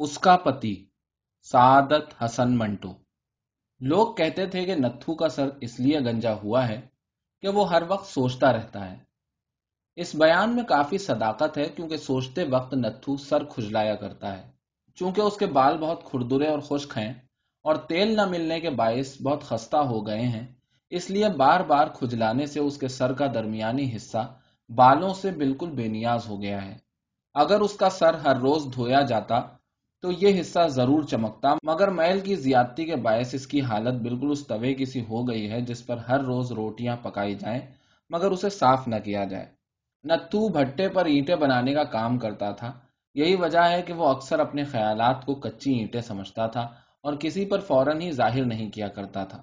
اس کا پتی سعادت حسن منٹو لوگ کہتے تھے کہ نتھو کا سر اس لیے گنجا ہوا ہے کہ وہ ہر وقت سوچتا رہتا ہے اس بیان میں کافی صداقت ہے کیونکہ سوچتے وقت نتھو سر کھجلایا کرتا ہے چونکہ اس کے بال بہت کھردرے اور خشک ہیں اور تیل نہ ملنے کے باعث بہت خستہ ہو گئے ہیں اس لیے بار بار کھجلانے سے اس کے سر کا درمیانی حصہ بالوں سے بالکل بے نیاز ہو گیا ہے اگر اس کا سر ہر روز دھویا جاتا تو یہ حصہ ضرور چمکتا۔ مگر میل کی زیادتی کے باعث اس کی حالت بالکل اس توے کی سی ہو گئی ہے جس پر ہر روز روٹیاں پکائی جائیں، مگر اسے صاف نہ کیا جائے۔ نتو بھٹے پر اینٹیں بنانے کا کام کرتا تھا، یہی وجہ ہے کہ وہ اکثر اپنے خیالات کو کچی اینٹیں سمجھتا تھا اور کسی پر فوراً ہی ظاہر نہیں کیا کرتا تھا۔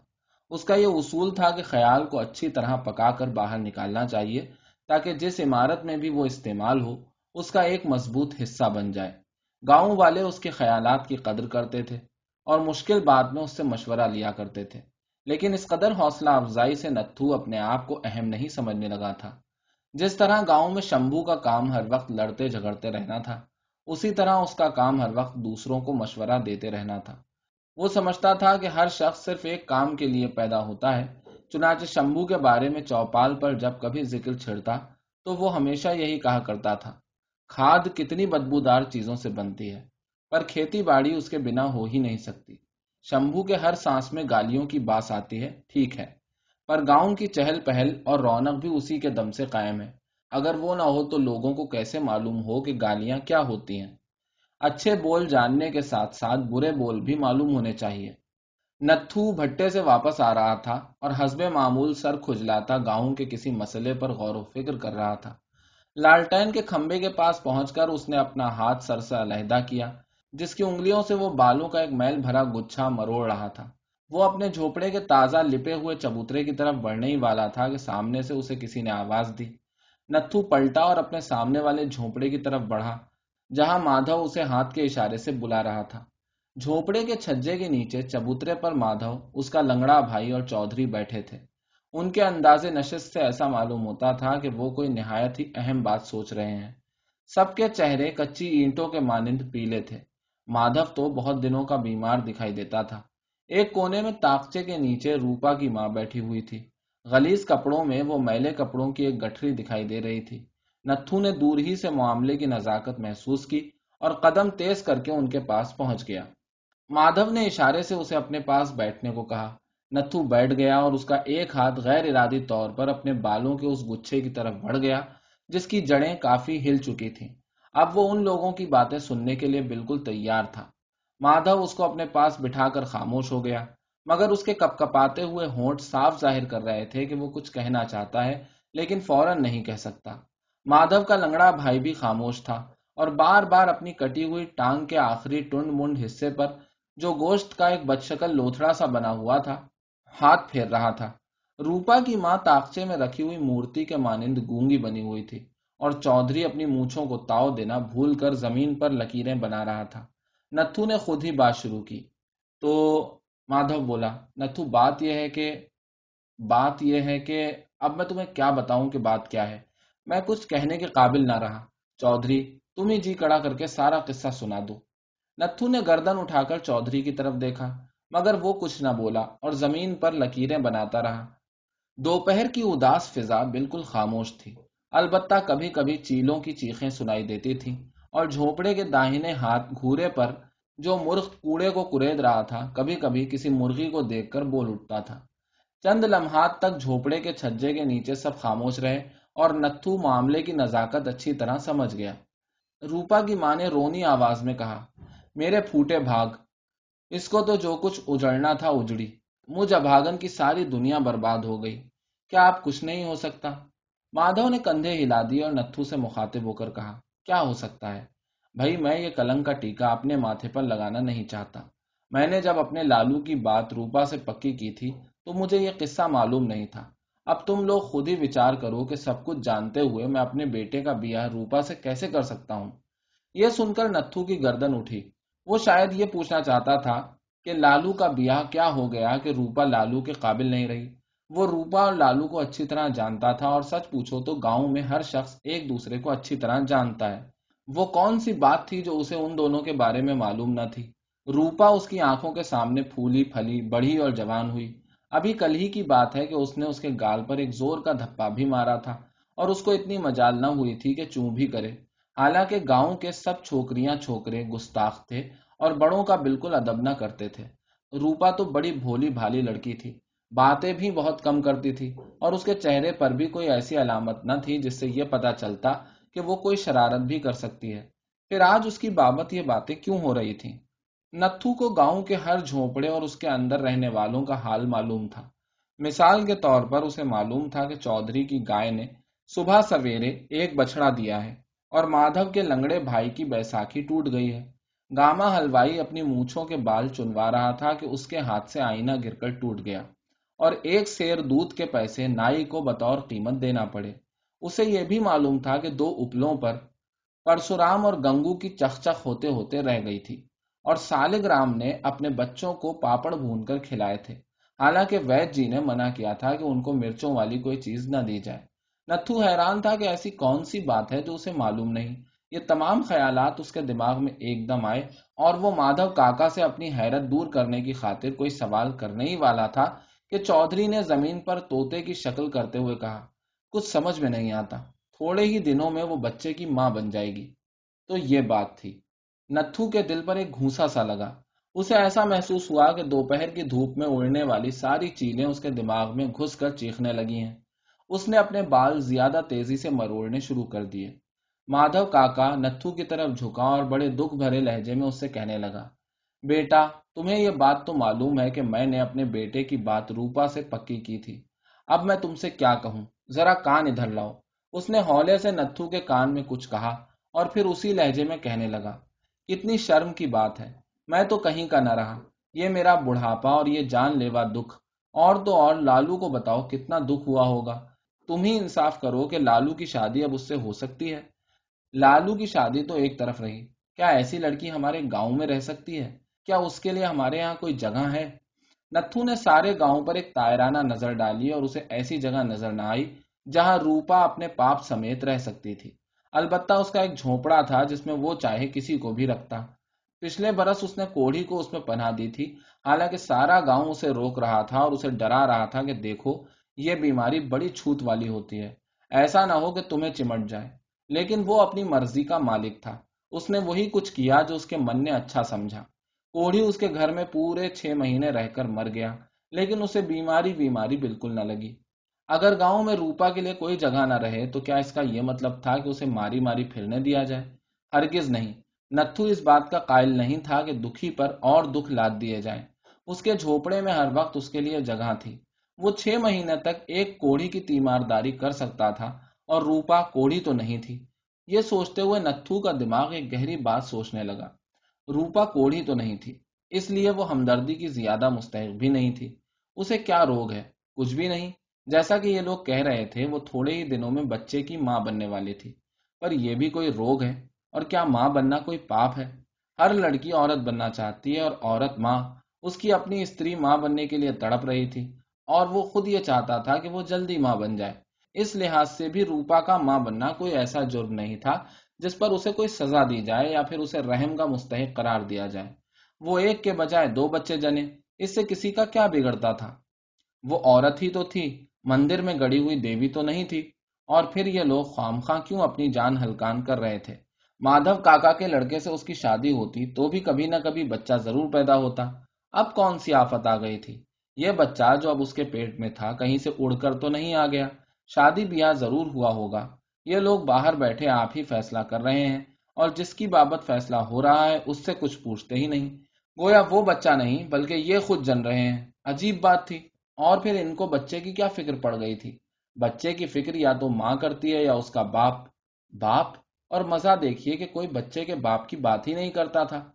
اس کا یہ اصول تھا کہ خیال کو اچھی طرح پکا کر باہر نکالنا چاہیے تاکہ جس عمارت میں بھی وہ استعمال ہو، اس کا ایک مضبوط حصہ بن جائے۔ گاؤں والے اس کے خیالات کی قدر کرتے تھے اور مشکل بات میں اس سے مشورہ لیا کرتے تھے۔ لیکن اس قدر حوصلہ افزائی سے نتھو اپنے آپ کو اہم نہیں سمجھنے لگا تھا۔ جس طرح گاؤں میں شمبو کا کام ہر وقت لڑتے جھگڑتے رہنا تھا، اسی طرح اس کا کام ہر وقت دوسروں کو مشورہ دیتے رہنا تھا۔ وہ سمجھتا تھا کہ ہر شخص صرف ایک کام کے لیے پیدا ہوتا ہے، چنانچہ شمبو کے بارے میں چوپال پر جب کبھی ذکر چھڑتا، تو وہ ہمیشہ یہی کہا کرتا تھا۔ کھاد کتنی بدبودار چیزوں سے بنتی ہے، پر کھیتی باڑی اس کے بنا ہو ہی نہیں سکتی۔ شمبھو کے ہر سانس میں گالیوں کی باس آتی ہے، ٹھیک ہے۔ پر گاؤں کی چہل پہل اور رونق بھی اسی کے دم سے قائم ہے۔ اگر وہ نہ ہو تو لوگوں کو کیسے معلوم ہو کہ گالیاں کیا ہوتی ہیں؟ اچھے بول جاننے کے ساتھ ساتھ برے بول بھی معلوم ہونے چاہیے۔ نتھو بھٹے سے واپس آ رہا تھا اور حسب معمول سر کھجلاتا گاؤں کے کسی مسئلے پر غور و فکر کر رہا تھا۔ لالٹین کے کھمبے کے پاس پہنچ کر اس نے اپنا ہاتھ سر سے علیحدہ کیا، جس کی انگلیوں سے وہ بالوں کا ایک میل بھرا گچھا مروڑ رہا تھا۔ وہ اپنے جھوپڑے کے تازہ لپے ہوئے چبوترے کی طرف بڑھنے ہی والا تھا کہ سامنے سے اسے کسی نے آواز دی۔ نتھو پلٹا اور اپنے سامنے والے جھوپڑے کی طرف بڑھا، جہاں مادھو اسے ہاتھ کے اشارے سے بلا رہا تھا۔ جھوپڑے کے چھجے کے نیچے چبوترے پر مادھو، اس کا لنگڑا بھائی اور چودھری بیٹھے تھے۔ ان کے انداز نشست سے ایسا معلوم ہوتا تھا کہ وہ کوئی نہایت ہی اہم بات سوچ رہے ہیں۔ سب کے چہرے کچی اینٹوں کے مانند پیلے تھے۔ مادھو تو بہت دنوں کا بیمار دکھائی دیتا تھا۔ ایک کونے میں تاکچے کے نیچے روپا کی ماں بیٹھی ہوئی تھی۔ غلیز کپڑوں میں وہ میلے کپڑوں کی ایک گٹھری دکھائی دے رہی تھی۔ نتھو نے دور ہی سے معاملے کی نزاکت محسوس کی اور قدم تیز کر کے ان کے پاس پہنچ گیا۔ مادھو نے اشارے سے اسے اپنے پاس بیٹھنے کو کہا۔ نتھو بیٹھ گیا اور اس کا ایک ہاتھ غیر ارادی طور پر اپنے بالوں کے اس گچھے کی طرف بڑھ گیا، جس کی جڑیں کافی ہل چکی تھیں۔ اب وہ ان لوگوں کی باتیں سننے کے لیے بالکل تیار تھا۔ مادھو اس کو اپنے پاس بٹھا کر خاموش ہو گیا، مگر اس کے کپ کپاتے ہوئے ہونٹ صاف ظاہر کر رہے تھے کہ وہ کچھ کہنا چاہتا ہے، لیکن فوراً نہیں کہہ سکتا۔ مادھو کا لنگڑا بھائی بھی خاموش تھا اور بار بار اپنی کٹی ہوئی ٹانگ کے آخری ٹنڈ منڈ حصے پر جو گوشت کا ایک بدشکل لوتھڑا سا بنا ہوا تھا ہاتھ پھیر رہا تھا۔ روپا کی ماں تاکچے میں رکھی ہوئی مورتی کے مانند گونگی بنی ہوئی تھی اور چودھری اپنی مونچھوں کو تاؤ دینا بھول کر زمین پر لکیریں بنا رہا تھا۔ نتھو نے خود ہی بات شروع کی۔ تو مادھو بولا، نتھو، بات یہ ہے کہ، بات یہ ہے کہ اب میں تمہیں کیا بتاؤں کہ بات کیا ہے۔ میں کچھ کہنے کے قابل نہ رہا۔ چودھری، تم ہی جی کڑا کر کے سارا قصہ سنا دو۔ نتھو نے گردن اٹھا کر چودھری کی طرف دیکھا۔ مگر وہ کچھ نہ بولا اور زمین پر لکیریں بناتا رہا۔ دوپہر کی اداس فضا بالکل خاموش تھی۔ البتہ کبھی کبھی چیلوں کی چیخیں سنائی دیتی تھی اور جھوپڑے کے داہنے ہاتھ گھورے پر جو مرغ کوڑے کو کرید رہا تھا، کبھی کبھی کسی مرغی کو دیکھ کر بول اٹھتا تھا۔ چند لمحات تک جھوپڑے کے چھجے کے نیچے سب خاموش رہے اور نتھو معاملے کی نزاکت اچھی طرح سمجھ گیا۔ روپا کی ماں نے رونی آواز میں کہا، میرے پھوٹے بھاگ اس کو تو جو کچھ اجڑنا تھا اجڑی۔ مجھ ابھاگن کی ساری دنیا برباد ہو گئی۔ کیا آپ کچھ نہیں ہو سکتا؟ مادھو نے کندھے ہلا دیے اور نتھو سے مخاطب ہو کر کہا، کیا ہو سکتا ہے؟ بھائی، میں یہ کلنگ کا ٹیکا اپنے ماتھے پر لگانا نہیں چاہتا۔ میں نے جب اپنے لالو کی بات روپا سے پکی کی تھی تو مجھے یہ قصہ معلوم نہیں تھا۔ اب تم لوگ خود ہی وچار کرو کہ سب کچھ جانتے ہوئے میں اپنے بیٹے کا بیاہ روپا سے کیسے کر سکتا ہوں؟ یہ سن کر نتھو کی گردن اٹھی۔ وہ شاید یہ پوچھنا چاہتا تھا کہ لالو کا بیاہ کیا ہو گیا کہ روپا لالو کے قابل نہیں رہی۔ وہ روپا اور لالو کو اچھی طرح جانتا تھا اور سچ پوچھو تو گاؤں میں ہر شخص ایک دوسرے کو اچھی طرح جانتا ہے۔ وہ کون سی بات تھی جو اسے ان دونوں کے بارے میں معلوم نہ تھی؟ روپا اس کی آنکھوں کے سامنے پھولی پھلی، بڑھی اور جوان ہوئی۔ ابھی کل ہی کی بات ہے کہ اس نے اس کے گال پر ایک زور کا دھپا بھی مارا تھا اور اس کو اتنی مجال نہ ہوئی تھی کہ چوں بھی کرے۔ حالانکہ گاؤں کے سب چھوکریاں چھوکرے گستاخ تھے اور بڑوں کا بالکل ادب نہ کرتے تھے۔ روپا تو بڑی بھولی بھالی لڑکی تھی۔ باتیں بھی بہت کم کرتی تھی اور اس کے چہرے پر بھی کوئی ایسی علامت نہ تھی جس سے یہ پتا چلتا کہ وہ کوئی شرارت بھی کر سکتی ہے۔ پھر آج اس کی بابت یہ باتیں کیوں ہو رہی تھی نتھو کو گاؤں کے ہر جھونپڑے اور اس کے اندر رہنے والوں کا حال معلوم تھا۔ مثال کے طور پر اسے معلوم تھا کہ چودھری کی گائے نے صبح سویرے ایک بچڑا دیا ہے۔ اور مادھو کے لنگڑے بھائی کی بیساکھی ٹوٹ گئی ہے۔ گاما ہلوائی اپنی مونچھوں کے بال چنوا رہا تھا کہ اس کے ہاتھ سے آئینہ گر کر ٹوٹ گیا۔ اور ایک سیر دودھ کے پیسے نائی کو بطور قیمت دینا پڑے۔ اسے یہ بھی معلوم تھا کہ دو اپلوں پر پرشورام اور گنگو کی چخ چخ ہوتے ہوتے رہ گئی تھی۔ اور سالگ رام نے اپنے بچوں کو پاپڑ بھون کر کھلائے تھے۔ حالانکہ وید جی نے منع کیا تھا کہ ان کو مرچوں والی کوئی چیز نہ دی جائے۔ نتھو حیران تھا کہ ایسی کون سی بات ہے جو اسے معلوم نہیں۔ یہ تمام خیالات اس کے دماغ میں ایک دم آئے اور وہ مادھو کاکا سے اپنی حیرت دور کرنے کی خاطر کوئی سوال کرنے ہی والا تھا کہ چودھری نے زمین پر توتے کی شکل کرتے ہوئے کہا، کچھ سمجھ میں نہیں آتا، تھوڑے ہی دنوں میں وہ بچے کی ماں بن جائے گی۔ تو یہ بات تھی۔ نتھو کے دل پر ایک گھوسا سا لگا۔ اسے ایسا محسوس ہوا کہ دوپہر کی دھوپ میں اڑنے والی ساری چیلیں اس کے دماغ میں گھس کر چیخنے لگی ہیں۔ اس نے اپنے بال زیادہ تیزی سے مروڑنے شروع کر دیے۔ مادھو کاکا نتھو کی طرف جھکا اور بڑے دکھ بھرے لہجے میں اس سے کہنے لگا، بیٹا، تمہیں یہ بات تو معلوم ہے کہ میں نے اپنے بیٹے کی بات روپا سے پکی کی تھی۔ اب میں تم سے کیا کہوں؟ ذرا کان ادھر لاؤ اس نے ہولے سے نتھو کے کان میں کچھ کہا اور پھر اسی لہجے میں کہنے لگا، کتنی شرم کی بات ہے۔ میں تو کہیں کا نہ رہا۔ یہ میرا بڑھاپا اور یہ جان لیوا دکھ۔ اور تو اور، لالو کو بتاؤ کتنا دکھ ہوا ہوگا۔ تم ہی انصاف کرو کہ لالو کی شادی اب اس سے ہو سکتی ہے۔ لالو کی شادی تو ایک طرف رہی۔ کیا ایسی لڑکی ہمارے گاؤں میں رہ سکتی ہے؟ کیا اس کے لیے ہمارے یہاں کوئی جگہ ہے؟ نتھو نے سارے گاؤں پر ایک تائرانہ نظر ڈالی اور اسے ایسی جگہ نظر نہ آئی جہاں روپا اپنے پاپ سمیت رہ سکتی تھی۔ البتہ اس کا ایک جھونپڑا تھا جس میں وہ چاہے کسی کو بھی رکھتا۔ پچھلے برس اس نے کوڑھی کو اس میں پناہ دی تھی۔ حالانکہ سارا گاؤں اسے روک رہا تھا اور اسے ڈرا رہا تھا کہ دیکھو یہ بیماری بڑی چھوت والی ہوتی ہے۔ ایسا نہ ہو کہ تمہیں چمٹ جائے۔ لیکن وہ اپنی مرضی کا مالک تھا۔ اس نے وہی کچھ کیا جو اس کے من نے اچھا سمجھا۔ کوڑھی اس کے گھر میں پورے چھ مہینے رہ کر مر گیا، لیکن اسے بیماری بیماری بالکل نہ لگی۔ اگر گاؤں میں روپا کے لیے کوئی جگہ نہ رہے تو کیا اس کا یہ مطلب تھا کہ اسے ماری ماری پھرنے دیا جائے؟ ہرگز نہیں۔ نتھو اس بات کا قائل نہیں تھا کہ دکھی پر اور دکھ لاد دیے جائیں۔ اس کے جھوپڑے میں ہر وقت اس کے لیے جگہ تھی۔ وہ چھ مہینے تک ایک کوڑی کی تیمارداری کر سکتا تھا اور روپا کوڑی تو نہیں تھی۔ یہ سوچتے ہوئے نتھو کا دماغ ایک گہری بات سوچنے لگا۔ روپا کوڑی تو نہیں تھی، اس لیے وہ ہمدردی کی زیادہ مستحق بھی نہیں تھی۔ اسے کیا روگ ہے؟ کچھ بھی نہیں۔ جیسا کہ یہ لوگ کہہ رہے تھے، وہ تھوڑے ہی دنوں میں بچے کی ماں بننے والی تھی۔ پر یہ بھی کوئی روگ ہے؟ اور کیا ماں بننا کوئی پاپ ہے؟ ہر لڑکی عورت بننا چاہتی ہے اور عورت ماں، اس کی اپنی استری ماں بننے کے لیے تڑپ رہی تھی۔ اور وہ خود یہ چاہتا تھا کہ وہ جلدی ماں بن جائے۔ اس لحاظ سے بھی روپا کا ماں بننا کوئی ایسا جرم نہیں تھا جس پر اسے کوئی سزا دی جائے یا پھر اسے رحم کا مستحق قرار دیا جائے۔ وہ ایک کے بجائے دو بچے جنے، اس سے کسی کا کیا بگڑتا تھا؟ وہ عورت ہی تو تھی، مندر میں گڑی ہوئی دیوی تو نہیں تھی۔ اور پھر یہ لوگ خام خاں کیوں اپنی جان ہلکان کر رہے تھے؟ مادھو کاکا کے لڑکے سے اس کی شادی ہوتی تو بھی کبھی نہ کبھی بچہ ضرور پیدا ہوتا۔ اب کون سی آفت آ گئی تھی؟ یہ بچہ جو اب اس کے پیٹ میں تھا کہیں سے اڑ کر تو نہیں آ گیا۔ شادی بیاہ ضرور ہوا ہوگا۔ یہ لوگ باہر بیٹھے آپ ہی فیصلہ کر رہے ہیں اور جس کی بابت فیصلہ ہو رہا ہے اس سے کچھ پوچھتے ہی نہیں۔ گویا وہ بچہ نہیں بلکہ یہ خود جن رہے ہیں۔ عجیب بات تھی۔ اور پھر ان کو بچے کی کیا فکر پڑ گئی تھی؟ بچے کی فکر یا تو ماں کرتی ہے یا اس کا باپ۔ باپ؟ اور مزہ دیکھیے کہ کوئی بچے کے باپ کی بات ہی نہیں کرتا تھا۔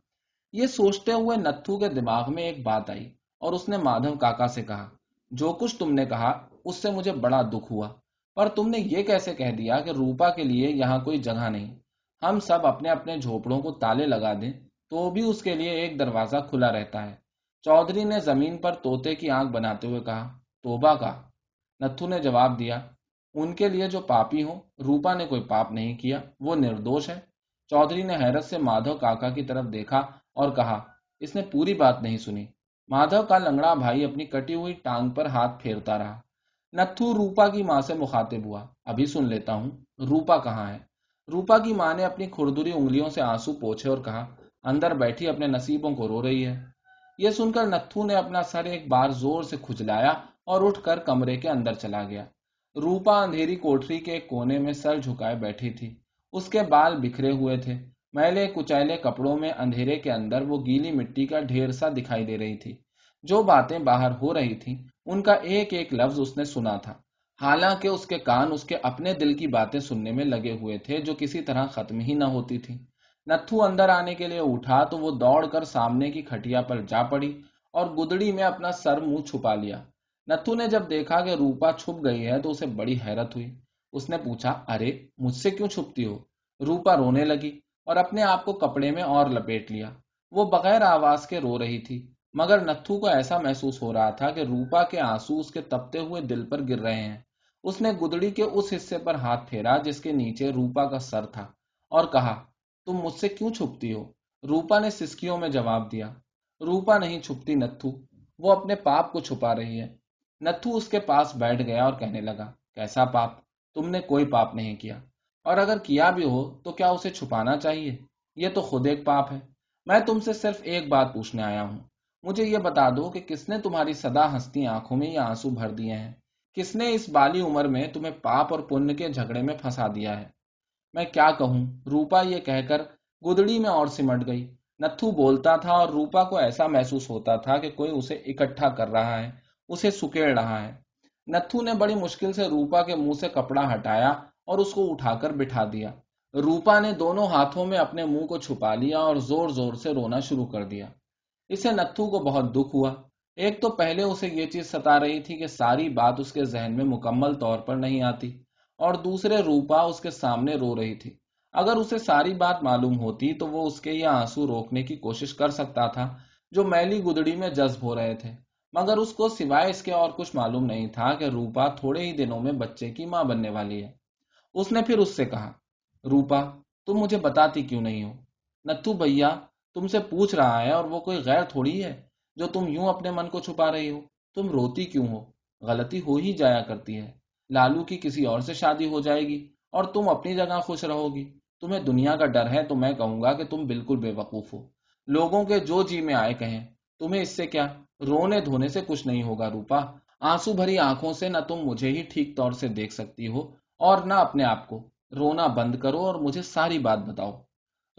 یہ سوچتے ہوئے نتھو کے دماغ میں ایک بات آئی۔ اور اس نے مادھو کاکا سے کہا، جو کچھ تم نے کہا، اس سے مجھے بڑا دکھ ہوا۔ پر تم نے یہ کیسے کہہ دیا کہ روپا کے لیے یہاں کوئی جگہ نہیں؟ ہم سب اپنے اپنے جھوپڑوں کو تالے لگا دیں تو بھی اس کے لیے ایک دروازہ کھلا رہتا ہے۔ چودھری نے زمین پر توتے کی آنکھ بناتے ہوئے کہا، توبہ کا؟ نتھو نے جواب دیا، ان کے لیے جو پاپی ہوں، روپا نے کوئی پاپ نہیں کیا، وہ نردوش ہے چودھری نے حیرت سے مادھو کاکا کی طرف دیکھا اور کہا، اس نے پوری بات نہیں سنی۔ مادھو کا لنگڑا بھائی اپنی کٹی ہوئی ٹانگ پر ہاتھ پھیرتا رہا۔ نتھو روپا کی ماں سے مخاطب ہوا۔ ابھی سن لیتا ہوں۔ روپا کہاں ہے؟ روپا کی ماں نے اپنی کھردری انگلیوں سے آنسو پوچھے اور کہا، اندر بیٹھی اپنے نصیبوں کو رو رہی ہے۔ یہ سن کر نتھو نے اپنا سر ایک بار زور سے کھجلایا اور اٹھ کر کمرے کے اندر چلا گیا۔ روپا اندھیری کوٹری کے ایک کونے میں سر جھکائے بیٹھی تھی۔ اس کے بال بکھرے ہوئے تھے۔ میلے کچیلے کپڑوں میں اندھیرے کے اندر وہ گیلی مٹی کا ڈھیر سا دکھائی دے رہی تھی۔ جو باتیں باہر ہو رہی تھی ان کا ایک ایک لفظ اس نے سنا تھا۔ حالانکہ اس کے کان اس کے اپنے دل کی باتیں سننے میں لگے ہوئے تھے، جو کسی طرح ختم ہی نہ ہوتی تھی نتھو اندر آنے کے لیے اٹھا تو وہ دوڑ کر سامنے کی کھٹیا پر جا پڑی اور گدڑی میں اپنا سر منہ چھپا لیا۔ نتھو نے جب دیکھا کہ روپا چھپ گئی ہے تو اسے بڑی حیرت ہوئی۔ اس نے پوچھا، ارے، مجھ سے کیوں چھپتی ہو؟ روپا رونے لگی۔ اور اپنے آپ کو کپڑے میں اور لپیٹ لیا۔ وہ بغیر آواز کے رو رہی تھی، مگر نتھو کو ایسا محسوس ہو رہا تھا کہ روپا کے آنسو اس کے تپتے ہوئے دل پر گر رہے ہیں۔ اس نے گدڑی کے اس حصے پر ہاتھ پھیرا جس کے نیچے روپا کا سر تھا اور کہا، تم مجھ سے کیوں چھپتی ہو؟ روپا نے سسکیوں میں جواب دیا۔ روپا نہیں چھپتی نتھو، وہ اپنے پاپ کو چھپا رہی ہے۔ نتھو اس کے پاس بیٹھ گیا اور کہنے لگا، کیسا پاپ؟ تم نے کوئی پاپ نہیں کیا۔ اور اگر کیا بھی ہو تو کیا اسے چھپانا چاہیے؟ یہ تو خود ایک پاپ ہے۔ میں تم سے صرف ایک بات پوچھنے آیا ہوں۔ مجھے یہ بتا دو کہ کس نے تمہاری سدا ہستی آنکھوں میں یہ آنسو بھر دیے ہیں؟ کس نے اس بالی عمر میں تمہیں پاپ اور پن کے جھگڑے میں پھنسا دیا ہے؟ میں کیا کہوں؟ روپا یہ کہہ کر گدڑی میں اور سمٹ گئی۔ نتھو بولتا تھا اور روپا کو ایسا محسوس ہوتا تھا کہ کوئی اسے اکٹھا کر رہا ہے، اسے سکیڑ رہا ہے۔ نتھو نے بڑی مشکل سے روپا کے منہ سے کپڑا ہٹایا اور اس کو اٹھا کر بٹھا دیا۔ روپا نے دونوں ہاتھوں میں اپنے منہ کو چھپا لیا اور زور زور سے رونا شروع کر دیا۔ اسے نتھو کو بہت دکھ ہوا۔ ایک تو پہلے اسے یہ چیز ستا رہی تھی کہ ساری بات اس کے ذہن میں مکمل طور پر نہیں آتی اور دوسرے روپا اس کے سامنے رو رہی تھی۔ اگر اسے ساری بات معلوم ہوتی تو وہ اس کے یہ آنسو روکنے کی کوشش کر سکتا تھا جو میلی گدڑی میں جذب ہو رہے تھے۔ مگر اس کو سوائے اس کے اور کچھ معلوم نہیں تھا کہ روپا تھوڑے ہی دنوں میں بچے کی ماں بننے والی ہے۔ اس نے پھر اس سے کہا، روپا، تم مجھے بتاتی کیوں نہیں ہو؟ نتو بھیا، تم سے پوچھ رہا ہے اور وہ کوئی غیر تھوڑی ہے جو تم یوں اپنے من کو چھپا رہی ہو؟ تم روتی کیوں ہو؟ غلطی ہو ہی جایا کرتی ہے۔ لالو کی کسی اور سے شادی ہو جائے گی اور تم اپنی جگہ خوش رہو گی۔ تمہیں دنیا کا ڈر ہے تو میں کہوں گا کہ تم بالکل بے وقوف ہو۔ لوگوں کے جو جی میں آئے کہیں، تمہیں اس سے کیا رونے دھونے سے کچھ نہیں ہوگا روپا؟ آنسو بھری آنکھوں سے نہ تم مجھے ہی ٹھیک طور سے دیکھ سکتی ہو اور نہ اپنے آپ کو۔ رونا بند کرو اور مجھے ساری بات بتاؤ۔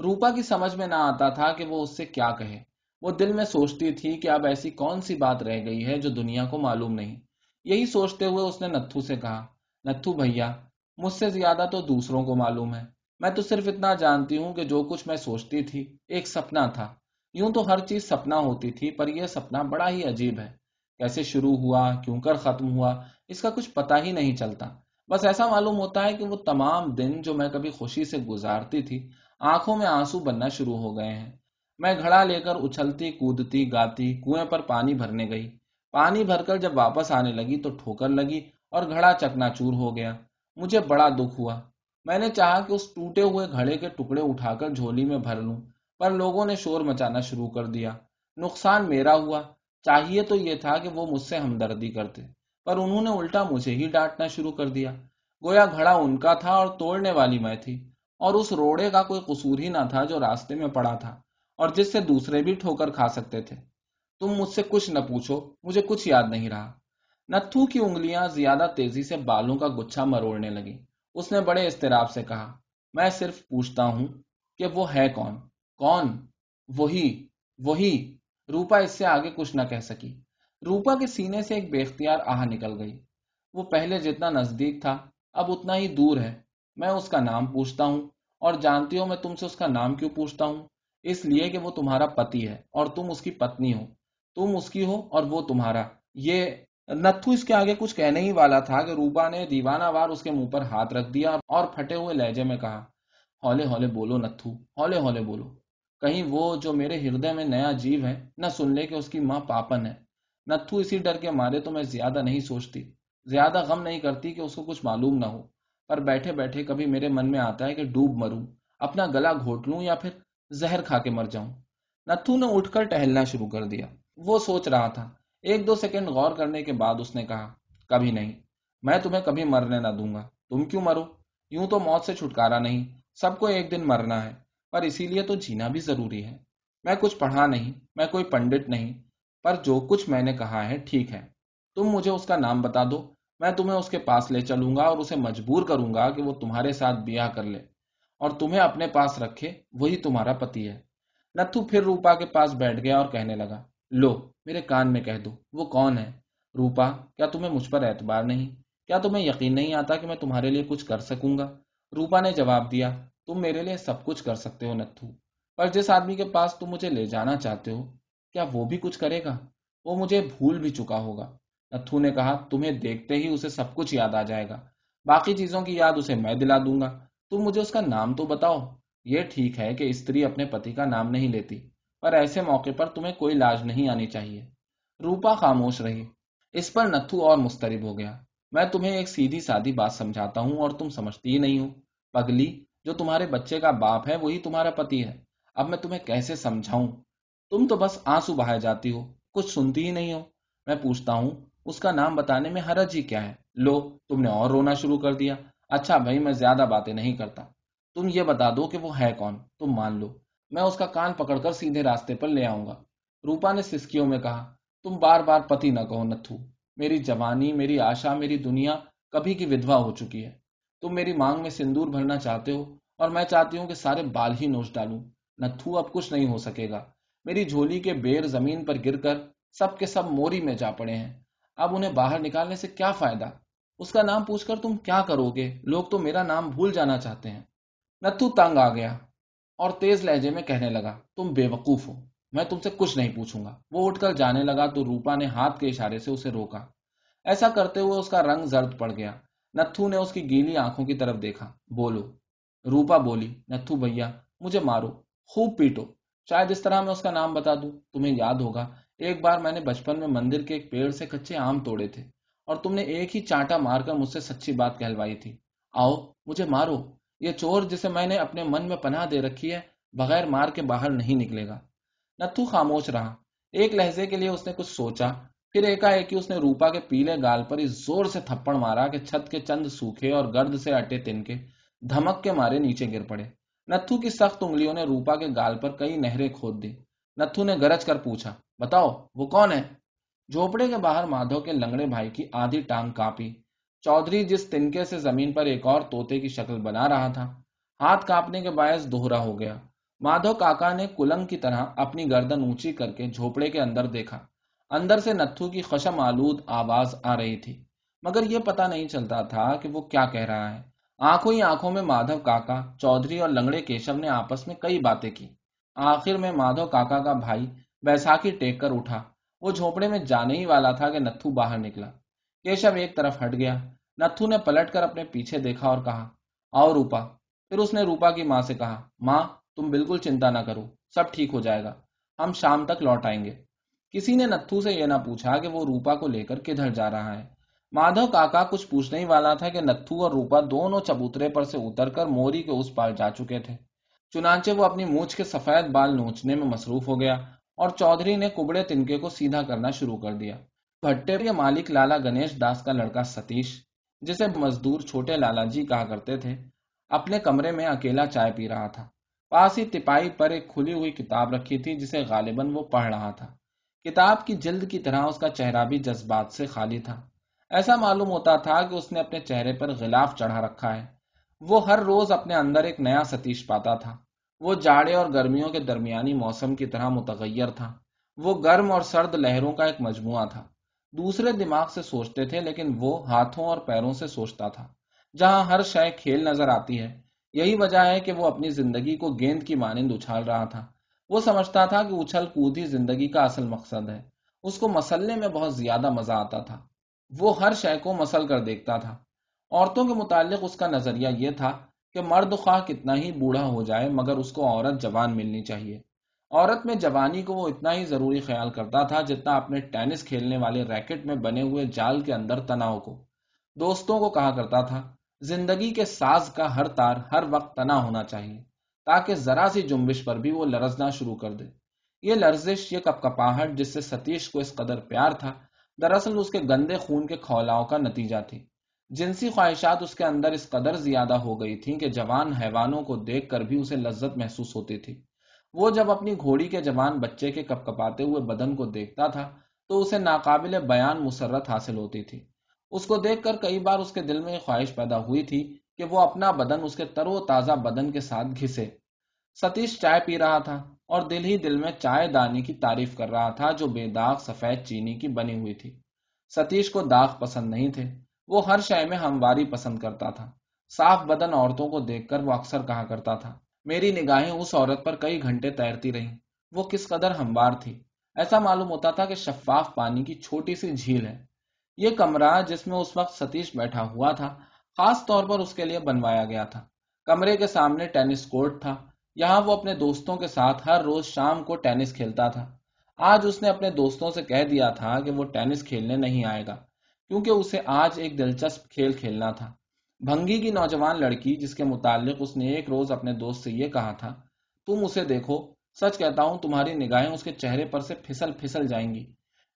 روپا کی سمجھ میں نہ آتا تھا کہ وہ اس سے کیا کہے۔ وہ دل میں سوچتی تھی کہ اب ایسی کون سی بات رہ گئی ہے جو دنیا کو معلوم نہیں۔ یہی سوچتے ہوئے اس نے نتھو سے کہا، نتھو بھیا، مجھ سے زیادہ تو دوسروں کو معلوم ہے۔ میں تو صرف اتنا جانتی ہوں کہ جو کچھ میں سوچتی تھی ایک سپنا تھا۔ یوں تو ہر چیز سپنا ہوتی تھی، پر یہ سپنا بڑا ہی عجیب ہے۔ کیسے شروع ہوا، کیوں کر ختم ہوا، اس کا کچھ پتا ہی نہیں چلتا۔ بس ایسا معلوم ہوتا ہے کہ وہ تمام دن جو میں کبھی خوشی سے گزارتی تھی، آنکھوں میں آنسو بننا شروع ہو گئے ہیں۔ میں گھڑا لے کر اچھلتی، کودتی، گاتی، کنویں پر پانی بھرنے گئی۔ پانی بھر کر جب واپس آنے لگی تو ٹھوکر لگی اور گھڑا چکنا چور ہو گیا۔ مجھے بڑا دکھ ہوا۔ میں نے چاہا کہ اس ٹوٹے ہوئے گھڑے کے ٹکڑے اٹھا کر جھولی میں بھر لوں، پر لوگوں نے شور مچانا شروع کر دیا۔ نقصان میرا ہوا۔ چاہیے تو یہ تھا کہ وہ مجھ سے ہمدردی کرتے۔ پر انہوں نے الٹا مجھے ہی ڈانٹنا شروع کر دیا۔ گویا گھڑا ان کا تھا اور توڑنے والی میں تھی، اور اس روڑے کا کوئی قصور ہی نہ تھا جو راستے میں پڑا تھا، اور جس سے دوسرے بھی ٹھوکر کھا سکتے تھے۔ تم مجھ سے کچھ نہ پوچھو، مجھے کچھ یاد نہیں رہا۔ نتھو کی انگلیاں زیادہ تیزی سے بالوں کا گچھا مروڑنے لگی اس نے بڑے استراب سے کہا، میں صرف پوچھتا ہوں کہ وہ ہے کون؟ کون؟ وہی وہی۔ روپا اس سے آگے کچھ نہ کہہ سکی۔ روپا کے سینے سے ایک بے اختیار آہ نکل گئی۔ وہ پہلے جتنا نزدیک تھا، اب اتنا ہی دور ہے۔ میں اس کا نام پوچھتا ہوں، اور جانتی ہوں میں تم سے اس کا نام کیوں پوچھتا ہوں؟ اس لیے کہ وہ تمہارا پتی ہے، اور تم اس کی پتنی ہو۔ تم اس کی ہو اور وہ تمہارا۔ یہ نتھو اس کے آگے کچھ کہنے ہی والا تھا کہ روپا نے دیوانہ وار اس کے منہ پر ہاتھ رکھ دیا اور پھٹے ہوئے لہجے میں کہا، ہولے ہولے بولو نتھو، ہولے ہولے بولو۔ کہیں وہ جو میرے ہردے میں نیا جیو ہے، نہ سن لے کہ اس کی ماں پاپن ہے۔ نتھو اسی ڈر کے مارے تو میں زیادہ نہیں سوچتی، زیادہ غم نہیں کرتی کہ اس کو کچھ معلوم نہ ہو۔ پر بیٹھے بیٹھے کبھی میرے من میں آتا ہے کہ ڈوب مروں، اپنا گلا گھوٹ لوں یا پھر زہر کھا کے مر جاؤں۔ نتھو نے اٹھ کر ٹہلنا شروع کر دیا۔ وہ سوچ رہا تھا۔ ایک دو سیکنڈ غور کرنے کے بعد اس نے کہا، کبھی نہیں، میں تمہیں کبھی مرنے نہ دوں گا۔ تم کیوں مرو؟ یوں تو موت سے چھٹکارا نہیں، سب کو ایک دن مرنا ہے، پر اسی لیے تو جینا بھی ضروری ہے۔ میں کچھ پڑھا نہیں، میں کوئی پنڈت نہیں۔ پر جو کچھ میں نے کہا ہے ٹھیک ہے۔ تم مجھے اس کا نام بتا دو، میں تمہیں اس کے پاس لے چلوں گا اور اسے مجبور کروں گا کہ وہ تمہارے ساتھ بیاہ کر لے۔ اور تمہیں اپنے پاس رکھے، وہی تمہارا پتی ہے۔ نتھو پھر روپا کے پاس بیٹھ گیا اور کہنے لگا، لو، میرے کان میں کہہ دو، وہ کون ہے؟ روپا، کیا تمہیں مجھ پر اعتبار نہیں؟ کیا تمہیں یقین نہیں آتا کہ میں تمہارے لیے کچھ کر سکوں گا؟ روپا نے جواب دیا، تم میرے لیے سب کچھ کر سکتے ہو نتھو، پر جس آدمی کے پاس تم مجھے لے جانا چاہتے ہو کیا وہ بھی کچھ کرے گا؟ وہ مجھے بھول بھی چکا ہوگا۔ نتھو نے کہا، تمہیں دیکھتے ہی اسے سب کچھ یاد آ جائے گا۔ باقی چیزوں کی یاد اسے میں دلا دوں گا۔ تم مجھے اس کا نام تو بتاؤ۔ یہ ٹھیک ہے کہ استری اپنے پتی کا نام نہیں لیتی، پر ایسے موقع پر تمہیں کوئی لاج نہیں آنی چاہیے۔ روپا خاموش رہی۔ اس پر نتھو اور مسترب ہو گیا۔ میں تمہیں ایک سیدھی سادی بات سمجھاتا ہوں اور تم سمجھتی ہی نہیں ہو۔ پگلی، جو تمہارے بچے کا باپ ہے، وہی تمہارا پتی ہے۔ اب میں تمہیں کیسے سمجھاؤں؟ تم تو بس آنسو بہائے جاتی ہو، کچھ سنتی ہی نہیں ہو۔ میں پوچھتا ہوں، اس کا نام بتانے میں حرج ہی کیا ہے؟ لو، تم نے اور رونا شروع کر دیا۔ اچھا بھائی، میں زیادہ باتیں نہیں کرتا۔ تم یہ بتا دو کہ وہ ہے کون۔ تم مان لو۔ میں اس کا کان پکڑ کر سیدھے راستے پر لے آؤں گا۔ روپا نے سسکیوں میں کہا، تم بار بار پتی نہ کہو، نتھو۔ میری جوانی، میری آشا، میری دنیا کبھی کی ودوا ہو چکی ہے۔ تم میری مانگ میں سندور بھرنا چاہتے ہو اور میں چاہتی ہوں کہ سارے بال ہی نوچ ڈالوں۔ نتھو، اب کچھ نہیں ہو سکے گا۔ میری جھولی کے بیر زمین پر گر کر سب کے سب موری میں جا پڑے ہیں۔ اب انہیں باہر نکالنے سے کیا فائدہ؟ اس کا نام پوچھ کر تم کیا کرو گے؟ لوگ تو میرا نام بھول جانا چاہتے ہیں۔ نتھو تنگ آ گیا اور تیز لہجے میں کہنے لگا، تم بے وقوف ہو۔ میں تم سے کچھ نہیں پوچھوں گا۔ وہ اٹھ کر جانے لگا تو روپا نے ہاتھ کے اشارے سے اسے روکا۔ ایسا کرتے ہوئے اس کا رنگ زرد پڑ گیا۔ نتھو نے اس کی گیلی آنکھوں کی طرف دیکھا۔ بولو۔ روپا بولی، نتھو بھیا، مجھے مارو، خوب پیٹو۔ شاید اس طرح میں اس کا نام بتا دوں، تمہیں یاد ہوگا۔ ایک بار میں نے بچپن میں مندر کے ایک پیڑ سے کچے آم توڑے تھے اور تم نے ایک ہی چانٹا مار کر مجھ سے سچی بات کہلوائی تھی۔ آؤ، مجھے مارو۔ یہ چور جسے میں نے اپنے من میں پناہ دے رکھی ہے، بغیر مار کے باہر نہیں نکلے گا۔ نتھو خاموش رہا۔ ایک لہجے کے لیے اس نے کچھ سوچا، پھر ایکا ایک اس نے روپا کے پیلے گال پر اس زور سے تھپڑ مارا کہ چھت کے چند سوکھے اور گرد سے اٹے تن کے دھمک کے مارے نیچے گر پڑے۔ نتھو کی سخت انگلیوں نے روپا کے گال پر کئی نہریں کھود دی۔ نتھو نے گرج کر پوچھا، بتاؤ، وہ کون ہے جھوپڑے کے باہر مادھو کے لنگڑے بھائی کی آدھی ٹانگ کاپی۔ چودھری جس تنکے سے زمین پر ایک اور توتے کی شکل بنا رہا تھا، ہاتھ کاپنے کے باعث دوہرا ہو گیا۔ مادھو کاکا نے کلنگ کی طرح اپنی گردن اونچی کر کے جھوپڑے کے اندر دیکھا۔ اندر سے نتھو کی خشم آلود آواز آ رہی تھی، مگر یہ پتا نہیں چلتا تھا کہ وہ کیا کہہ رہا ہے۔ آنکھوں ہی آنکھوں میں مادھو کاکا، چودھری اور لنگڑے کیشو نے آپس میں کئی باتیں کی۔ آخر میں مادھو کاکا کا بھائی بیساکھی ٹیک کر اٹھا۔ وہ جھوپڑے میں جانے ہی والا تھا کہ نتھو باہر نکلا۔ کیشو ایک طرف ہٹ گیا۔ نتھو نے پلٹ کر اپنے پیچھے دیکھا اور کہا آؤ روپا؟ پھر اس نے روپا کی ماں سے کہا، ماں، تم بالکل چنتا نہ کرو، سب ٹھیک ہو جائے گا۔ ہم شام تک لوٹ آئیں گے۔ کسی نے نتھو سے یہ نہ پوچھا کہ وہ روپا کو لے کر کدھر جا رہا ہے۔ مادھو کاکا کچھ پوچھنے ہی والا تھا کہ نتھو اور روپا دونوں چبوترے پر سے اتر کر موری کے اس پار جا چکے تھے۔ چنانچہ وہ اپنی مونچھ کے سفید بال نوچنے میں مصروف ہو گیا اور چودھری نے کبڑے تنکے کو سیدھا کرنا شروع کر دیا۔ بھٹے کے مالک لالا گنیش داس کا لڑکا ستیش، جسے مزدور چھوٹے لالا جی کہا کرتے تھے، اپنے کمرے میں اکیلا چائے پی رہا تھا۔ پاس ہی تپائی پر ایک کھلی ہوئی کتاب رکھی تھی، جسے غالباً وہ پڑھ رہا تھا۔ کتاب کی جلد کی طرح اس کا چہرہ بھی جذبات سے خالی تھا۔ ایسا معلوم ہوتا تھا کہ اس نے اپنے چہرے پر غلاف چڑھا رکھا ہے۔ وہ ہر روز اپنے اندر ایک نیا ستیش پاتا تھا۔ وہ جاڑے اور گرمیوں کے درمیانی موسم کی طرح متغیر تھا۔ وہ گرم اور سرد لہروں کا ایک مجموعہ تھا۔ دوسرے دماغ سے سوچتے تھے، لیکن وہ ہاتھوں اور پیروں سے سوچتا تھا۔ جہاں ہر شے کھیل نظر آتی ہے، یہی وجہ ہے کہ وہ اپنی زندگی کو گیند کی مانند اچھال رہا تھا۔ وہ سمجھتا تھا کہ اچھل کود ہی زندگی کا اصل مقصد ہے۔ اس کو مسلنے میں بہت زیادہ مزہ آتا تھا۔ وہ ہر شے کو مسل کر دیکھتا تھا۔ عورتوں کے متعلق اس کا نظریہ یہ تھا کہ مرد خواہ کتنا ہی بوڑھا ہو جائے، مگر اس کو عورت جوان ملنی چاہیے۔ عورت میں جوانی کو وہ اتنا ہی ضروری خیال کرتا تھا جتنا اپنے ٹینس کھیلنے والے ریکٹ میں بنے ہوئے جال کے اندر تناؤ کو۔ دوستوں کو کہا کرتا تھا، زندگی کے ساز کا ہر تار ہر وقت تنا ہونا چاہیے، تاکہ ذرا سی جنبش پر بھی وہ لرزنا شروع کر دے۔ یہ لرزش، یہ کپ کپاہٹ جس سے ستیش کو اس قدر پیار تھا دراصل اس کے گندے خون کے کھولاؤ کا نتیجہ تھی۔ جنسی خواہشات اس کے اندر اس قدر زیادہ ہو گئی تھیں کہ جوان حیوانوں کو دیکھ کر بھی اسے لذت محسوس ہوتی تھی۔ وہ جب اپنی گھوڑی کے جوان بچے کے کپ کپاتے ہوئے بدن کو دیکھتا تھا، تو اسے ناقابل بیان مسرت حاصل ہوتی تھی۔ اس کو دیکھ کر کئی بار اس کے دل میں خواہش پیدا ہوئی تھی کہ وہ اپنا بدن اس کے ترو تازہ بدن کے ساتھ گھسے۔ ستیش چائے پی رہا تھا۔ اور دل ہی دل میں چائے دانی کی تعریف کر رہا تھا جو بے داغ سفید چینی کی بنی ہوئی تھی۔ ستیش کو داغ پسند نہیں تھے۔ وہ ہر شے میں ہمواری پسند کرتا تھا۔ صاف بدن عورتوں کو دیکھ کر وہ اکثر کہا کرتا تھا، میری نگاہیں اس عورت پر کئی گھنٹے تیرتی رہیں۔ وہ کس قدر ہموار تھی۔ ایسا معلوم ہوتا تھا کہ شفاف پانی کی چھوٹی سی جھیل ہے۔ یہ کمرہ جس میں اس وقت ستیش بیٹھا ہوا تھا، خاص طور پر اس کے لیے بنوایا گیا تھا۔ کمرے کے سامنے ٹینس کورٹ تھا۔ یہاں وہ اپنے دوستوں کے ساتھ ہر روز شام کو ٹینس کھیلتا تھا۔ آج اس نے اپنے دوستوں سے کہہ دیا تھا کہ وہ ٹینس کھیلنے نہیں آئے گا، کیونکہ اسے آج ایک دلچسپ کھیل کھیلنا تھا۔ بھنگی کی نوجوان لڑکی جس کے متعلق اس نے ایک روز اپنے دوست سے یہ کہا تھا، تم اسے دیکھو، سچ کہتا ہوں، تمہاری نگاہیں اس کے چہرے پر سے پھسل پھسل جائیں گی۔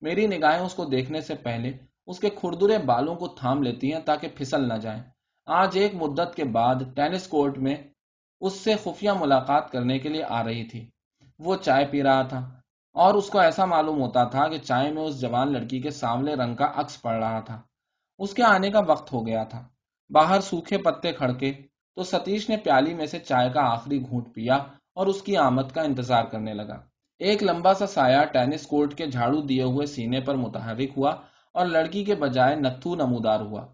میری نگاہیں اس کو دیکھنے سے پہلے اس کے کھردرے بالوں کو تھام لیتی ہیں تاکہ پھسل نہ جائیں۔ آج ایک مدت کے بعد ٹینس کورٹ میں اس سے خفیہ ملاقات کرنے کے لیے آ رہی تھی۔ وہ چائے پی رہا تھا اور اس کو ایسا معلوم ہوتا تھا کہ چائے میں اس جوان لڑکی کے سامنے رنگ کا عکس پڑ رہا تھا۔ اس کے آنے کا وقت ہو گیا تھا۔ باہر سوکھے پتے کھڑکے تو ستیش نے پیالی میں سے چائے کا آخری گھونٹ پیا اور اس کی آمد کا انتظار کرنے لگا۔ ایک لمبا سا سایہ ٹینس کورٹ کے جھاڑو دیے ہوئے سینے پر متحرک ہوا اور لڑکی کے بجائے نتھو نمودار ہوا۔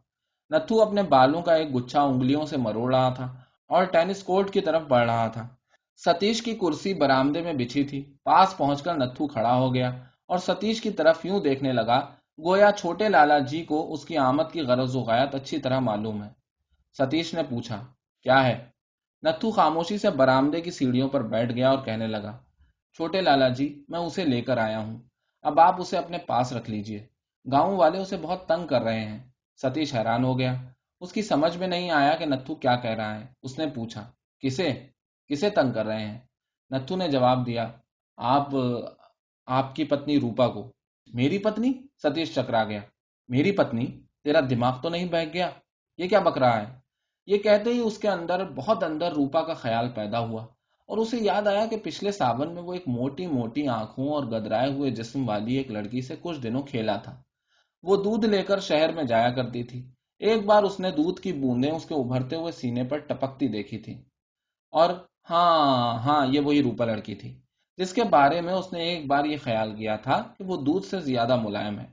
نتھو اپنے بالوں کا ایک گچھا انگلیوں سے مروڑ رہا تھا۔ اور ٹینس کورٹ کی طرف بڑھ رہا تھا۔ ستیش کی کرسی برامدے میں بچھی تھی۔ پاس پہنچ کر نتھو کھڑا ہو گیا اور ستیش کی طرف یوں دیکھنے لگا، گویا چھوٹے لالا جی کو اس کی آمد کی غرض و غایت اچھی طرح معلوم ہے۔ ستیش نے پوچھا، کیا ہے؟ نتھو خاموشی سے برامدے کی سیڑھیوں پر بیٹھ گیا اور کہنے لگا، چھوٹے لالا جی میں اسے لے کر آیا ہوں۔ اب آپ اسے اپنے پاس رکھ لیجیے۔ گاؤں والے اسے بہت تنگ کر رہے ہیں۔ ستیش حیران ہو گیا۔ اس کی سمجھ میں نہیں آیا کہ نتھو کیا کہہ رہا ہے۔ اس نے پوچھا، کسے؟ کسے تنگ کر رہے ہیں؟ نتھو نے جواب دیا، آپ آپ کی پتنی روپا کو۔ میری پتنی؟ ستیش چکرا گیا۔ میری پتنی؟ تیرا دماغ تو نہیں بہک گیا؟ یہ کیا بک رہا ہے؟ یہ کہتے ہی اس کے اندر، بہت اندر روپا کا خیال پیدا ہوا۔ اور اسے یاد آیا کہ پچھلے ساون میں وہ ایک موٹی موٹی آنکھوں اور گدرائے ہوئے جسم والی ایک لڑکی سے کچھ دنوں کھیلا تھا۔ وہ دودھ لے کر شہر میں جایا کرتی تھی۔ ایک بار اس نے دودھ کی بوندیں اس کے ابھرتے ہوئے سینے پر ٹپکتی دیکھی تھی اور ہاں ہاں یہ وہی روپا لڑکی تھی، جس کے بارے میں اس نے ایک بار یہ خیال کیا تھا کہ وہ دودھ سے زیادہ ملائم ہے۔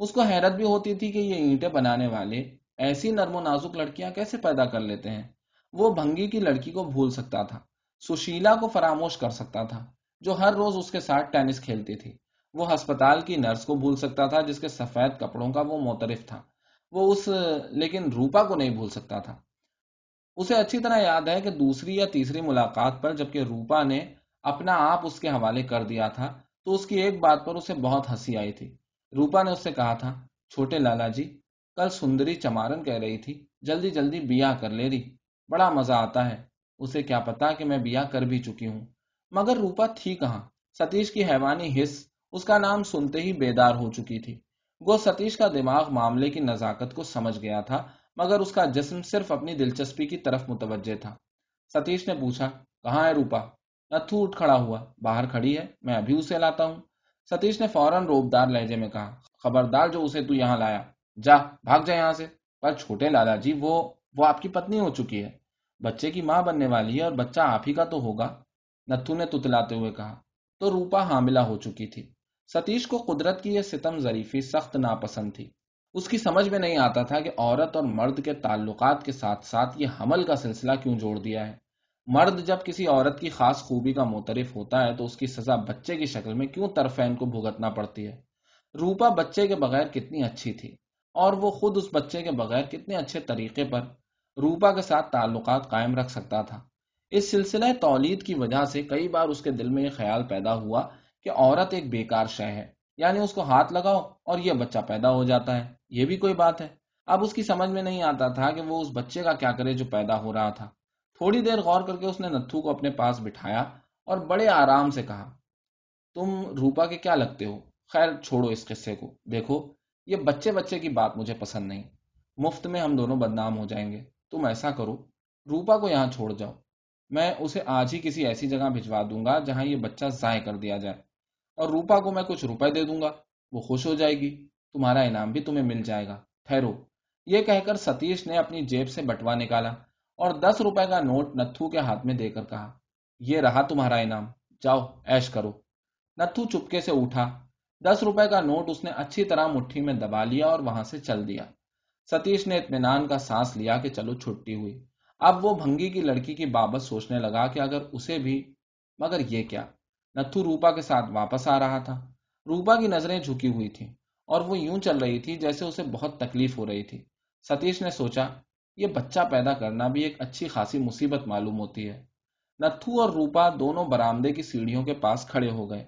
اس کو حیرت بھی ہوتی تھی کہ یہ اینٹیں بنانے والے ایسی نرم و نازک لڑکیاں کیسے پیدا کر لیتے ہیں۔ وہ بھنگی کی لڑکی کو بھول سکتا تھا، سشیلا کو فراموش کر سکتا تھا، جو ہر روز اس کے ساتھ ٹینس کھیلتی تھی۔ وہ ہسپتال کی نرس کو بھول سکتا تھا، جس کے سفید کپڑوں کا وہ موترف تھا۔ وہ اس، لیکن روپا کو نہیں بھول سکتا تھا۔ اسے اچھی طرح یاد ہے کہ دوسری یا تیسری ملاقات پر جبکہ روپا نے اپنا آپ اس کے حوالے کر دیا تھا، تو اس کی ایک بات پر اسے بہت ہنسی آئی تھی۔ روپا نے اس سے کہا تھا، چھوٹے لالا جی کل سندری چمارن کہہ رہی تھی، جلدی جلدی بیاہ کر لے رہی بڑا مزہ آتا ہے۔ اسے کیا پتا کہ میں بیاہ کر بھی چکی ہوں۔ مگر روپا تھی کہاں؟ ستیش کی حیوانی حص، اس کا نام سنتے ہی بیدار ہو چکی تھی۔ گو ستیش کا دماغ معاملے کی نزاکت کو سمجھ گیا تھا، مگر اس کا جسم صرف اپنی دلچسپی کی طرف متوجہ تھا۔ ستیش نے پوچھا، کہاں ہے روپا؟ نتھو اٹھ کھڑا ہوا، باہر کھڑی ہے، میں ابھی اسے لاتا ہوں۔ ستیش نے فوراً روبدار لہجے میں کہا، خبردار جو اسے تو یہاں لایا۔ جا، بھاگ جائے یہاں سے۔ پر چھوٹے لالا جی وہ وہ آپ کی پتنی ہو چکی ہے۔ بچے کی ماں بننے والی ہے اور بچہ آپ ہی کا تو ہوگا۔ نتھو نے تتلاتے ہوئے کہا، تو روپا حاملہ ہو چکی تھی۔ ستیش کو قدرت کی یہ ستم ظریفی سخت ناپسند تھی۔ اس کی سمجھ میں نہیں آتا تھا کہ عورت اور مرد کے تعلقات کے ساتھ ساتھ یہ حمل کا سلسلہ کیوں جوڑ دیا ہے۔ مرد جب کسی عورت کی خاص خوبی کا موترف ہوتا ہے تو اس کی سزا بچے کی شکل میں کیوں طرفین کو بھگتنا پڑتی ہے؟ روپا بچے کے بغیر کتنی اچھی تھی اور وہ خود اس بچے کے بغیر کتنے اچھے طریقے پر روپا کے ساتھ تعلقات قائم رکھ سکتا تھا۔ اس سلسلہ تولید کی وجہ سے کئی بار اس کے دل میں یہ خیال پیدا ہوا کہ عورت ایک بیکار شے ہے یعنی اس کو ہاتھ لگاؤ اور یہ بچہ پیدا ہو جاتا ہے۔ یہ بھی کوئی بات ہے۔ اب اس کی سمجھ میں نہیں آتا تھا کہ وہ اس بچے کا کیا کرے جو پیدا ہو رہا تھا۔ تھوڑی دیر غور کر کے اس نے نتھو کو اپنے پاس بٹھایا اور بڑے آرام سے کہا، تم روپا کے کیا لگتے ہو؟ خیر، چھوڑو اس قصے کو۔ دیکھو، یہ بچے بچے کی بات مجھے پسند نہیں۔ مفت میں ہم دونوں بدنام ہو جائیں گے۔ تم ایسا کرو، روپا کو یہاں چھوڑ جاؤ۔ میں اسے آج ہی کسی ایسی جگہ بھجوا دوں گا جہاں یہ بچہ ضائع کر دیا جائے۔ اور روپا کو میں کچھ روپے دے دوں گا، وہ خوش ہو جائے گی، تمہارا انعام بھی تمہیں مل جائے گا۔ ٹھہرو۔ یہ کہہ کر ستیش نے اپنی جیب سے بٹوا نکالا اور دس روپے کا نوٹ نتھو کے ہاتھ میں دے کر کہا، یہ رہا تمہارا انعام، جاؤ ایش کرو۔ نتھو چپکے سے اٹھا، دس روپے کا نوٹ اس نے اچھی طرح مٹھی میں دبا لیا اور وہاں سے چل دیا۔ ستیش نے اطمینان کا سانس لیا کہ چلو چھٹی ہوئی۔ اب وہ بھنگی کی لڑکی کی بابت سوچنے لگا کہ اگر اسے بھی، مگر یہ کیا؟ نتھو روپا کے ساتھ واپس آ رہا تھا۔ روپا کی نظریں جھکی ہوئی تھی اور وہ یوں چل رہی تھی جیسے اسے بہت تکلیف ہو رہی تھی۔ ستیش نے سوچا، یہ بچہ پیدا کرنا بھی ایک اچھی خاصی مصیبت معلوم ہوتی ہے۔ نتھو اور روپا دونوں برامدے کی سیڑھیوں کے پاس کھڑے ہو گئے۔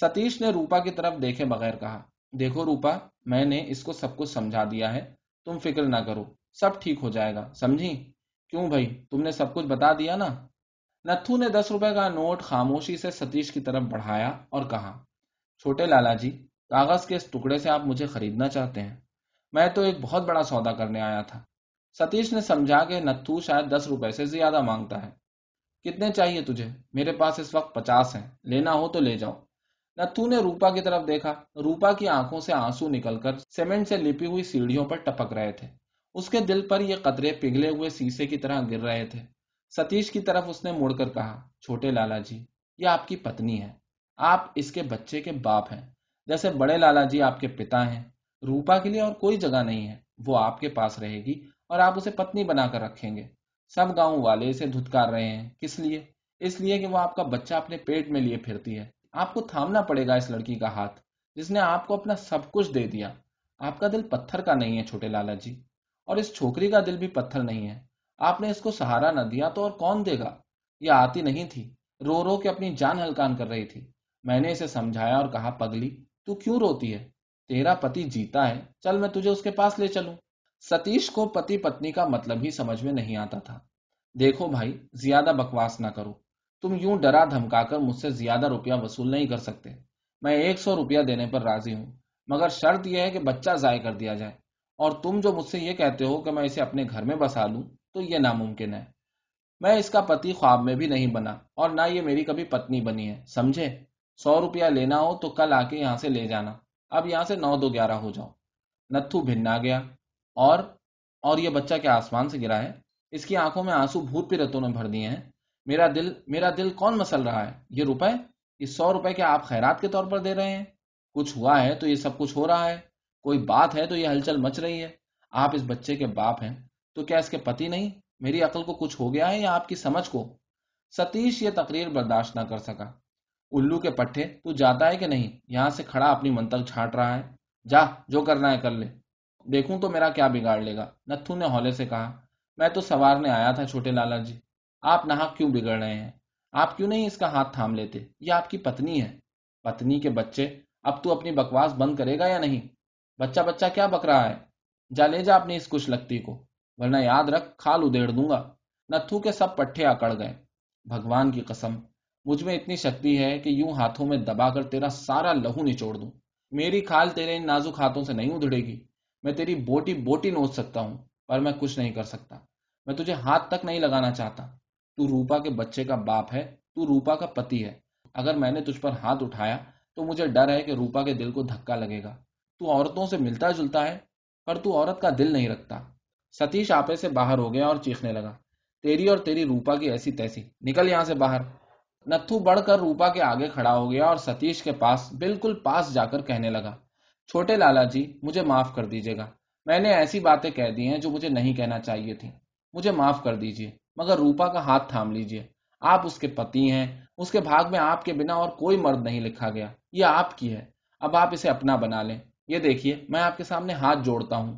ستیش نے روپا کی طرف دیکھے بغیر کہا، دیکھو روپا، میں نے اس کو سب کچھ سمجھا دیا ہے۔ تم فکر نہ کرو، سب ٹھیک ہو جائے گا، سمجھی؟ کیوں بھائی؟ تم نے سب کچھ بتا دیا نا۔ نتھو نے دس روپے کا نوٹ خاموشی سے ستیش کی طرف بڑھایا اور کہا، چھوٹے لالا جی کاغذ کے اس ٹکڑے سے آپ مجھے خریدنا چاہتے ہیں۔ میں تو ایک بہت بڑا سودا کرنے آیا تھا۔ ستیش نے سمجھا کہ نتھو شاید دس روپے سے زیادہ مانگتا ہے۔ کتنے چاہیے تجھے؟ میرے پاس اس وقت پچاس ہیں۔ لینا ہو تو لے جاؤ۔ نتھو نے روپا کی طرف دیکھا۔ روپا کی آنکھوں سے آنسو نکل کر سیمنٹ سے لپی ہوئی سیڑھیوں پر ٹپک رہے تھے۔ اس کے دل پر یہ قطرے پگھلے ہوئے سیسے کی طرح گر رہے تھے۔ ستیش کی طرف اس نے مڑ کر کہا، چھوٹے لالا جی یہ آپ کی پتنی ہے۔ آپ اس کے بچے کے باپ ہیں۔ جیسے بڑے لالا جی آپ کے پتا ہیں، روپا کے لیے اور کوئی جگہ نہیں ہے۔ وہ آپ کے پاس رہے گی اور آپ اسے پتنی بنا کر رکھیں گے۔ سب گاؤں والے اسے دھتکار رہے ہیں۔ کس لیے؟ اس لیے کہ وہ آپ کا بچہ اپنے پیٹ میں لیے پھرتی ہے۔ آپ کو تھامنا پڑے گا اس لڑکی کا ہاتھ، جس نے آپ کو اپنا سب کچھ دے دیا۔ آپ کا دل پتھر کا نہیں ہے، چھوٹے لالا جی۔ اور اس چھوکری کا دل بھی پتھر نہیں ہے۔ آپ نے اس کو سہارا نہ دیا تو اور کون دے گا؟ یہ آتی نہیں تھی۔ رو رو کے اپنی جان ہلکان کر رہی تھی۔ میں نے اسے سمجھایا اور کہا، پگلی، تو کیوں روتی ہے؟ تیرا پتی جیتا ہے۔ چل، میں تجھے اس کے پاس لے چلوں۔ ستیش کو پتی پتنی کا مطلب ہی سمجھ میں نہیں آتا تھا۔ دیکھو بھائی، زیادہ بکواس نہ کرو۔ تم یوں ڈرا دھمکا کر مجھ سے زیادہ روپیہ وصول نہیں کر سکتے۔ میں ایک سو روپیہ دینے پر راضی ہوں، مگر شرط یہ ہے کہ بچہ ضائع کر دیا جائے۔ اور تم جو مجھ سے یہ کہتے ہو کہ میں اسے اپنے گھر میں بسا لوں تو یہ ناممکن ہے۔ میں اس کا پتی خواب میں بھی نہیں بنا اور نہ یہ میری کبھی پتنی بنی ہے، سمجھے؟ سو روپیہ لینا ہو تو کل آ کے یہاں سے لے جانا۔ اب یہاں سے نو دو گیارہ ہو جاؤ۔ نتھو بھنا گیا۔ اور اور یہ بچہ کیا آسمان سے گرا ہے؟ اس کی آنکھوں میں آنسو بھوت پیرتوں نے بھر دیے ہیں۔ میرا دل میرا دل کون مسل رہا ہے؟ یہ روپے؟ یہ سو روپے کے آپ خیرات کے طور پر دے رہے ہیں؟ کچھ ہوا ہے تو یہ سب کچھ ہو رہا ہے۔ کوئی بات ہے تو یہ ہلچل مچ رہی ہے۔ آپ اس بچے کے باپ ہیں۔ تو کیا اس کے پتی نہیں؟ میری عقل کو کچھ ہو گیا ہے یا آپ کی سمجھ کو؟ ستیش یہ تقریر برداشت نہ کر سکا۔ الو کے پٹھے، تو جاتا ہے کہ نہیں؟ یہاں سے کھڑا اپنی منتق چھاٹ رہا ہے۔ جا، جو کرنا ہے کر لے۔ دیکھوں تو میرا کیا بگاڑ لے گا۔ نتھو نے ہولے سے کہا، میں تو سوارنے آیا تھا چھوٹے لالا جی۔ آپ نہ کیوں بگڑ رہے ہیں؟ آپ کیوں نہیں اس کا ہاتھ تھام لیتے؟ یہ آپ کی پتنی ہے۔ پتنی کے بچے، اب تو اپنی بکواس بند کرے گا یا نہیں؟ بچہ بچہ کیا بک رہا ہے؟ جا لے جا اپنی اس کچھ لگتی کو۔ ورنہ یاد رکھ، کھال ادھیڑ دوں گا۔ نتھو کے سب پٹھے اکڑ گئے۔ بھگوان کی قسم، مجھ میں اتنی شکتی ہے کہ یوں ہاتھوں میں دبا کر تیرا سارا لہو نچوڑ دوں۔ میری کھال تیرے ان نازک ہاتھوں سے نہیں ادھڑے گی۔ میں تیری بوٹی بوٹی نوچ سکتا ہوں، پر میں کچھ نہیں کر سکتا۔ میں تجھے ہاتھ تک نہیں لگانا چاہتا۔ تو روپا کے بچے کا باپ ہے، تو روپا کا پتی ہے۔ اگر میں نے تجھ پر ہاتھ اٹھایا، تو مجھے ڈر ہے کہ روپا کے دل کو دھکا لگے گا۔ تو عورتوں سے ملتا جلتا ہے، پر تو عورت کا دل نہیں رکھتا۔ ستیش آپے سے باہر ہو گیا اور چیخنے لگا، تیری اور تیری روپا کی ایسی تیسی، نکل یہاں سے باہر۔ نتھو بڑھ کر روپا کے آگے کھڑا ہو گیا اور ستیش کے پاس بالکل پاس جا کر کہنے لگا، چھوٹے لالا جی مجھے معاف کر دیجیے گا۔ میں نے ایسی باتیں کہہ دی ہیں جو مجھے نہیں کہنا چاہیے تھی مجھے معاف کر دیجیے، مگر روپا کا ہاتھ تھام لیجیے۔ آپ اس کے پتی ہیں، اس کے بھاگ میں آپ کے بنا اور کوئی مرد نہیں لکھا گیا۔ یہ آپ کی ہے، اب آپ اسے اپنا بنا لیں۔ یہ دیکھیے، میں آپ کے سامنے ہاتھ جوڑتا ہوں۔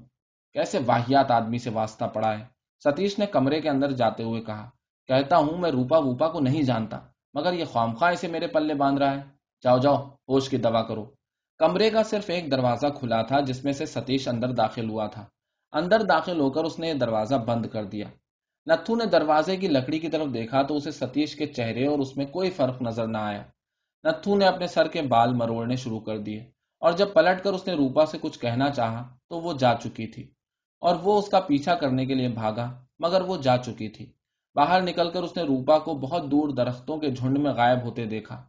کیسے واحیات آدمی سے واسطہ پڑا ہے؟ ستیش نے کمرے کے اندر جاتے ہوئے کہا، کہتا ہوں میں روپا ووپا کو نہیں جانتا، مگر یہ خام خواہ اسے میرے پلے باندھ رہا ہے۔ جاؤ جاؤ، ہوش کی دوا کرو۔ کمرے کا صرف ایک دروازہ کھلا تھا، جس میں سے ستیش اندر داخل ہوا تھا۔ اندر داخل ہو کر اس نے یہ دروازہ بند کر دیا۔ نتھو نے دروازے کی لکڑی کی طرف دیکھا تو اسے ستیش کے چہرے اور اس میں کوئی فرق نظر نہ آیا۔ نتھو نے اپنے سر کے بال مروڑنے شروع کر دیے، اور جب پلٹ کر اس نے روپا سے کچھ کہنا چاہا تو وہ جا چکی تھی۔ اور وہ اس کا پیچھا کرنے کے لیے بھاگا، مگر وہ جا چکی تھی۔ باہر نکل کر اس نے روپا کو بہت دور درختوں کے جھنڈ میں غائب ہوتے دیکھا۔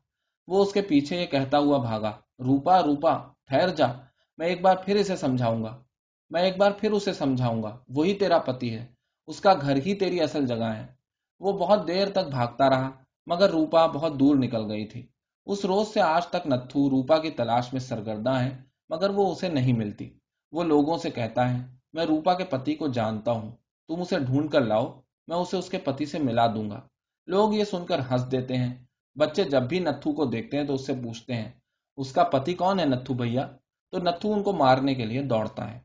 وہ اس کے پیچھے یہ کہتا ہوا بھاگا، روپا روپا، ٹھہر جا، میں ایک بار پھر اسے سمجھاؤں گا۔ میں ایک بار پھر اسے سمجھاؤں گا، وہی تیرا پتی ہے، اس کا گھر ہی تیری اصل جگہ ہے وہ بہت دیر تک بھاگتا رہا، مگر روپا بہت دور نکل گئی تھی۔ اس روز سے آج تک نتھو روپا کی تلاش میں سرگرداں ہے مگر وہ اسے نہیں ملتی۔ وہ لوگوں سے کہتا ہے میں روپا کے پتی کو جانتا ہوں۔ تم اسے ڈھونڈ کر لاؤ، میں اسے اس کے پتی سے ملا دوں گا۔ لوگ یہ سن کر ہنس دیتے ہیں۔ بچے جب بھی نتھو کو دیکھتے ہیں تو اس سے پوچھتے ہیں، اس کا پتی کون ہے نتھو بھیا؟ تو نتھو ان کو مارنے کے لیے دوڑتا ہے۔